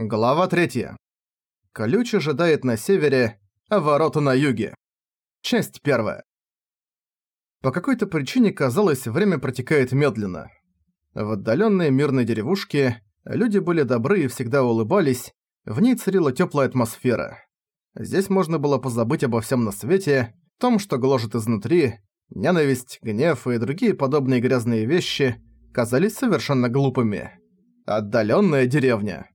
Глава 3. Колюч ожидает на севере, а ворота на юге. Часть первая. По какой-то причине, казалось, время протекает медленно. В отдаленной мирной деревушке люди были добры и всегда улыбались, в ней царила теплая атмосфера. Здесь можно было позабыть обо всем на свете, том, что гложет изнутри, ненависть, гнев и другие подобные грязные вещи казались совершенно глупыми. Отдаленная деревня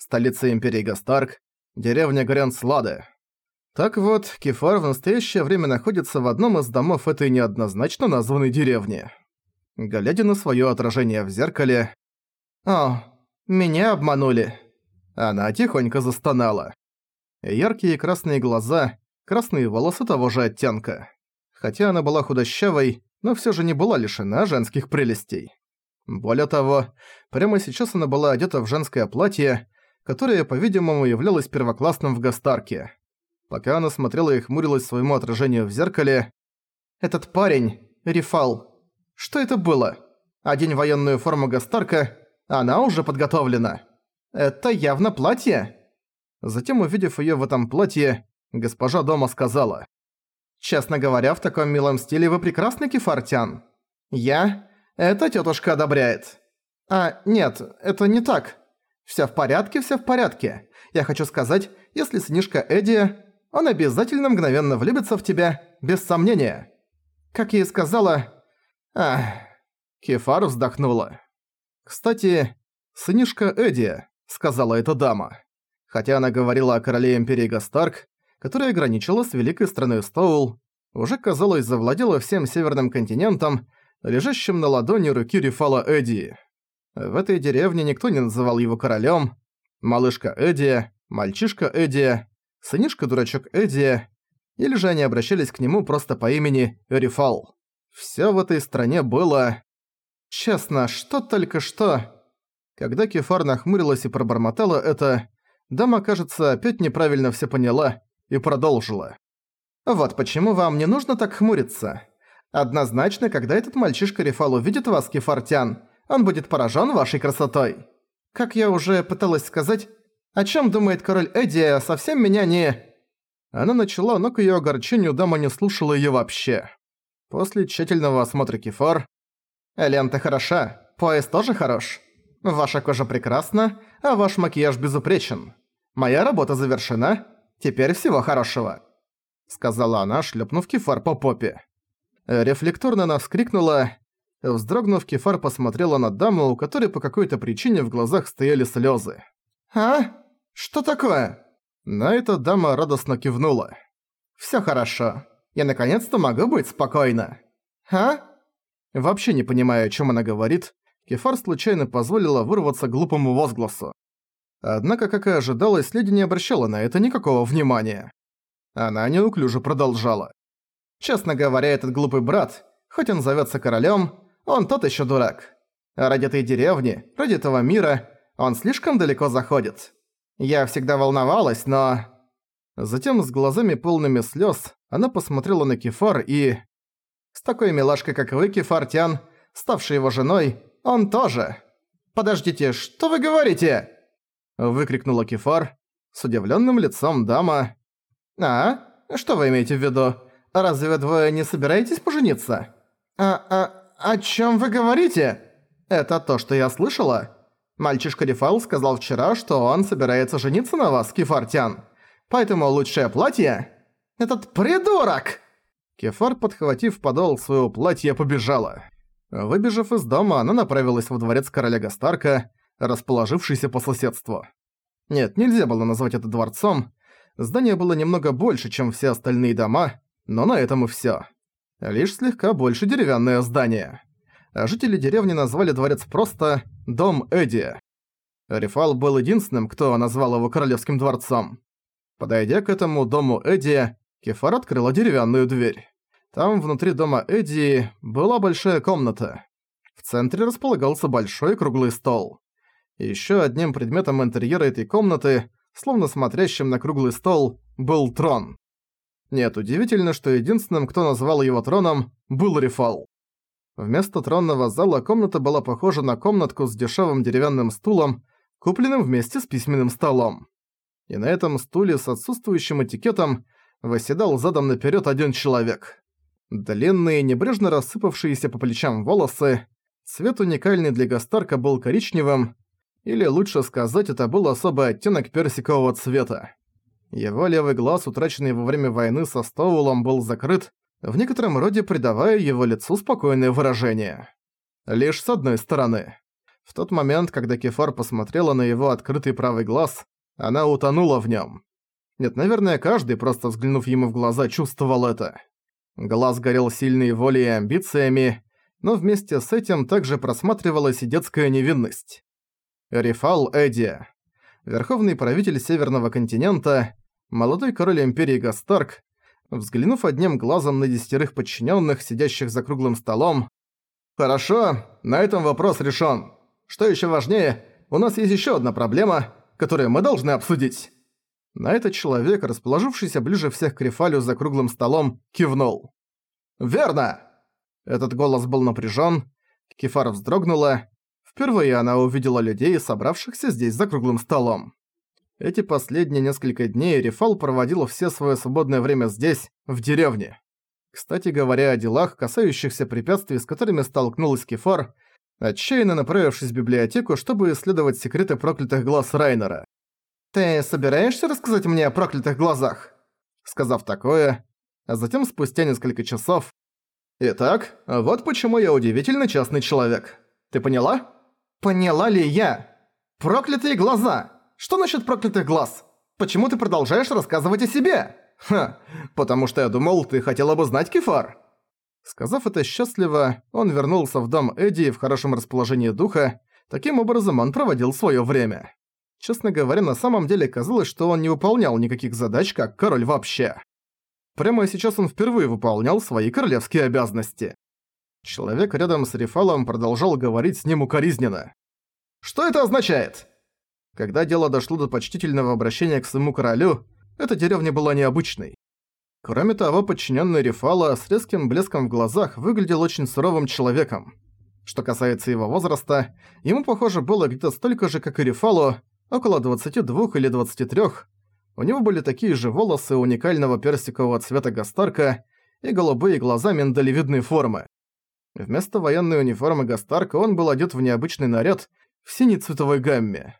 столица империи Гастарк, деревня Грен-Слады. Так вот, Кефар в настоящее время находится в одном из домов этой неоднозначно названной деревни. Глядя на своё отражение в зеркале... «О, меня обманули!» Она тихонько застонала. Яркие красные глаза, красные волосы того же оттенка. Хотя она была худощавой, но всё же не была лишена женских прелестей. Более того, прямо сейчас она была одета в женское платье, которое, по-видимому, являлось первоклассным в Гастарке. Пока она смотрела и хмурилась своему отражению в зеркале... «Этот парень, Рифал, что это было? Одень военную форму Гастарка, она уже подготовлена. Это явно платье?» Затем, увидев её в этом платье, госпожа дома сказала. «Честно говоря, в таком милом стиле вы прекрасный кефартян. Я? Это тётушка одобряет. А, нет, это не так. Всё в порядке, всё в порядке. Я хочу сказать, если сынишка Эдди, он обязательно мгновенно влюбится в тебя, без сомнения. Как я и сказала... Ах... Кефар вздохнула. «Кстати, сынишка Эдди», — сказала эта дама. Хотя она говорила о короле Империи Гастарк, которая граничила с великой страной Стоул, уже, казалось, завладела всем северным континентом, лежащим на ладони руки Рифала Эдди. В этой деревне никто не называл его королем. Малышка Эдди, мальчишка Эдди, сынишка-дурачок Эдди, или же они обращались к нему просто по имени Рифал. Всё в этой стране было... Честно, что только что... Когда Кефар нахмурилась и пробормотала это, дама, кажется, опять неправильно всё поняла и продолжила. «Вот почему вам не нужно так хмуриться. Однозначно, когда этот мальчишка Рифал увидит вас, Кефартян, он будет поражен вашей красотой. Как я уже пыталась сказать, о чем думает король Эдди, совсем меня не...» Она начала, но к ее огорчению дама не слушала ее вообще. После тщательного осмотра кефар... «Лента хороша, пояс тоже хорош. Ваша кожа прекрасна, а ваш макияж безупречен. Моя работа завершена, теперь всего хорошего», — сказала она, шлепнув кефар по попе. Рефлекторно она вскрикнула Вздрогнув, Кефар посмотрела на даму, у которой по какой-то причине в глазах стояли слезы. «А? Что такое?» На это дама радостно кивнула. «Всё хорошо. Я наконец-то могу быть спокойна». «А?» Вообще не понимая, о чём она говорит, Кефар случайно позволила вырваться глупому возгласу. Однако, как и ожидалось, леди не обращала на это никакого внимания. Она неуклюже продолжала. «Честно говоря, этот глупый брат, хоть он зовётся королем, он тот еще дурак. ради этой деревни, ради этого мира, он слишком далеко заходит. Я всегда волновалась, но... Затем с глазами полными слез она посмотрела на Кефар и... С такой милашкой, как вы, Кефартян, ставшей его женой, он тоже. «Подождите, что вы говорите?» Выкрикнула Кефар. С удивленным лицом дама. «А? Что вы имеете в виду? Разве вы двое не собираетесь пожениться?» «А, а, «О чем вы говорите?» «Это то, что я слышала. Мальчишка Рефал сказал вчера, что он собирается жениться на вас, Кефартян. Поэтому лучшее платье...» «Этот придурок!» Кефар, подхватив подол своего платья, побежала. Выбежав из дома, она направилась во дворец короля Гастарка, расположившийся по соседству. Нет, нельзя было назвать это дворцом. Здание было немного больше, чем все остальные дома, но на этом и всё. Лишь слегка больше деревянное здание. А жители деревни назвали дворец просто «Дом Эдди». Рефал был единственным, кто назвал его королевским дворцом. Подойдя к этому дому Эдди, Кефар открыла деревянную дверь. Там, внутри дома Эдди, была большая комната. В центре располагался большой круглый стол. Еще одним предметом интерьера этой комнаты, словно смотрящим на круглый стол, был трон. Нет, удивительно, что единственным, кто назвал его троном, был Рефал. Вместо тронного зала комната была похожа на комнатку с дешевым деревянным стулом, купленным вместе с письменным столом. И на этом стуле с отсутствующим этикетом восседал задом наперед один человек. Длинные, небрежно рассыпавшиеся по плечам волосы, цвет уникальный для Гастарка был коричневым, или лучше сказать, это был особый оттенок персикового цвета. Его левый глаз, утраченный во время войны со Стоулом, был закрыт, в некотором роде придавая его лицу спокойное выражение. Лишь с одной стороны. В тот момент, когда Кефар посмотрела на его открытый правый глаз, она утонула в нем. Нет, наверное, каждый, просто взглянув ему в глаза, чувствовал это. Глаз горел сильной волей и амбициями, но вместе с этим также просматривалась и детская невинность. Рифал Эдди, верховный правитель Северного континента, молодой король Империи Гастарк, взглянув одним глазом на десятерых подчиненных, сидящих за круглым столом. «Хорошо, на этом вопрос решен. Что еще важнее, у нас есть еще одна проблема, которую мы должны обсудить». На этот человек, расположившийся ближе всех к Рифалю за круглым столом, кивнул. «Верно!» Этот голос был напряжен. Кефар вздрогнула, Впервые она увидела людей, собравшихся здесь за круглым столом. Эти последние несколько дней Рефал проводил все свое свободное время здесь, в деревне. Кстати говоря о делах, касающихся препятствий, с которыми столкнулась Кефар, отчаянно направившись в библиотеку, чтобы исследовать секреты проклятых глаз Райнера. «Ты собираешься рассказать мне о проклятых глазах?» Сказав такое, а затем спустя несколько часов... «Итак, вот почему я удивительно частный человек. Ты поняла?» Поняла ли я? Проклятые глаза! Что насчет проклятых глаз? Почему ты продолжаешь рассказывать о себе? Ха, потому что я думал, ты хотела бы знать Кефар. Сказав это счастливо, он вернулся в дом Эдди в хорошем расположении духа, таким образом он проводил своё время. Честно говоря, на самом деле казалось, что он не выполнял никаких задач как король вообще. Прямо сейчас он впервые выполнял свои королевские обязанности. Человек рядом с Рефалом продолжал говорить с ним укоризненно. «Что это означает?» Когда дело дошло до почтительного обращения к своему королю, эта деревня была необычной. Кроме того, подчиненный Рефала с резким блеском в глазах выглядел очень суровым человеком. Что касается его возраста, ему, похоже, было где-то столько же, как и Рефалу, около 22 или 23. У него были такие же волосы уникального персикового цвета гастарка и голубые глаза миндалевидной формы. Вместо военной униформы Гастарка он был одет в необычный наряд в синей цветовой гамме.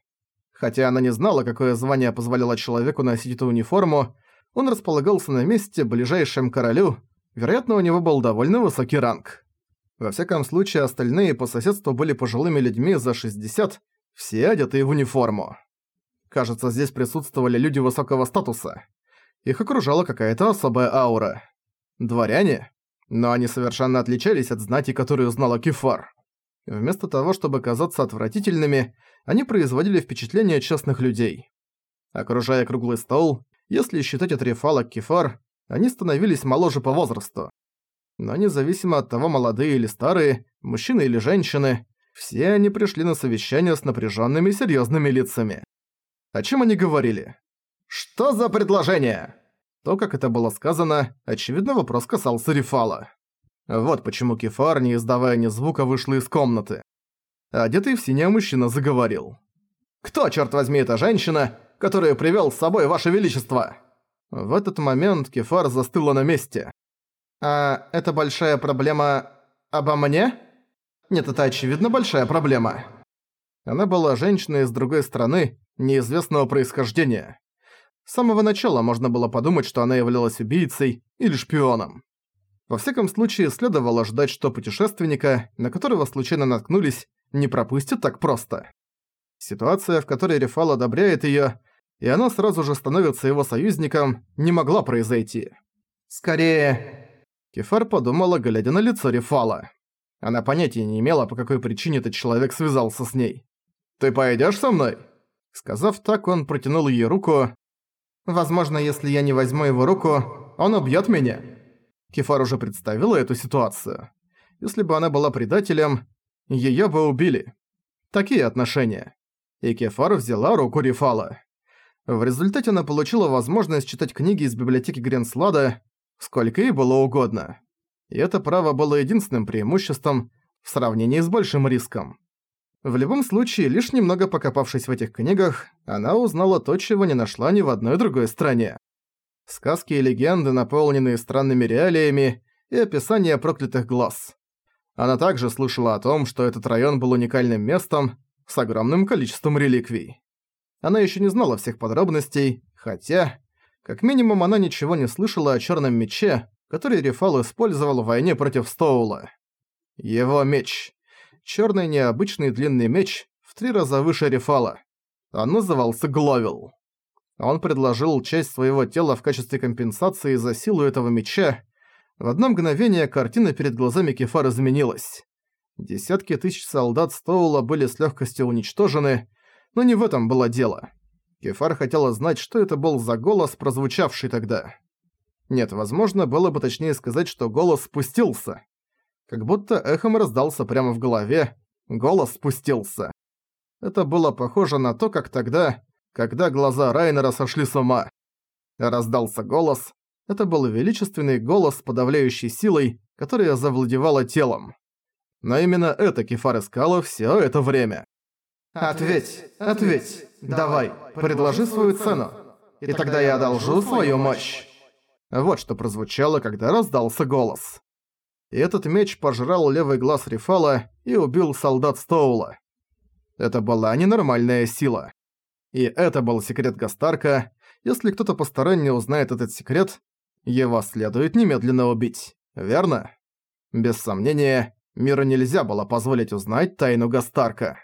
Хотя она не знала, какое звание позволяло человеку носить эту униформу, он располагался на месте, ближайшем королю, вероятно, у него был довольно высокий ранг. Во всяком случае, остальные по соседству были пожилыми людьми за 60, все одетые в униформу. Кажется, здесь присутствовали люди высокого статуса. Их окружала какая-то особая аура. Дворяне? но они совершенно отличались от знати, которую знала Кефар. Вместо того, чтобы казаться отвратительными, они производили впечатление честных людей. Окружая круглый стол, если считать от Рефала Кефар, они становились моложе по возрасту. Но независимо от того, молодые или старые, мужчины или женщины, все они пришли на совещание с напряженными серьезными лицами. О чем они говорили? «Что за предложение?» То, как это было сказано, очевидно, вопрос касался Рифала. Вот почему Кефар, не издавая ни звука, вышла из комнаты. Одетый в синее мужчина заговорил. «Кто, черт возьми, эта женщина, которую привел с собой Ваше Величество?» В этот момент Кефар застыла на месте. «А это большая проблема обо мне?» «Нет, это очевидно большая проблема». Она была женщиной из другой страны, неизвестного происхождения. С самого начала можно было подумать, что она являлась убийцей или шпионом. Во всяком случае, следовало ждать, что путешественника, на которого случайно наткнулись, не пропустят так просто. Ситуация, в которой Рефал одобряет её, и она сразу же становится его союзником, не могла произойти. Скорее... Кефар подумала, глядя на лицо Рефала. Она понятия не имела, по какой причине этот человек связался с ней. «Ты пойдёшь со мной?» Сказав так, он протянул ей руку, Возможно, если я не возьму его руку, он убьёт меня. Кефар уже представила эту ситуацию. Если бы она была предателем, её бы убили. Такие отношения. И Кефар взяла руку Рифала. В результате она получила возможность читать книги из библиотеки Гренслада, сколько ей было угодно. И это право было единственным преимуществом в сравнении с большим риском. В любом случае, лишь немного покопавшись в этих книгах, она узнала то, чего не нашла ни в одной другой стране. Сказки и легенды, наполненные странными реалиями, и описание проклятых глаз. Она также слышала о том, что этот район был уникальным местом с огромным количеством реликвий. Она еще не знала всех подробностей, хотя, как минимум, она ничего не слышала о черном мече, который Рефал использовал в войне против Стоула. Его меч черный необычный длинный меч в три раза выше Рефала. Он назывался Гловил. Он предложил часть своего тела в качестве компенсации за силу этого меча. В одно мгновение картина перед глазами Кефар изменилась. Десятки тысяч солдат Стоула были с легкостью уничтожены, но не в этом было дело. Кефар хотела знать, что это был за голос, прозвучавший тогда. Нет, возможно, было бы точнее сказать, что голос спустился как будто эхом раздался прямо в голове, голос спустился. Это было похоже на то, как тогда, когда глаза Райнера сошли с ума. Раздался голос. Это был величественный голос с подавляющей силой, которая завладевала телом. Но именно это Кефар искала всё это время. «Ответь, ответь, давай, предложи свою цену, и тогда я одолжу свою мощь». Вот что прозвучало, когда раздался голос и этот меч пожрал левый глаз Рифала и убил солдат Стоула. Это была ненормальная сила. И это был секрет Гастарка. Если кто-то посторонне узнает этот секрет, его следует немедленно убить, верно? Без сомнения, миру нельзя было позволить узнать тайну Гастарка.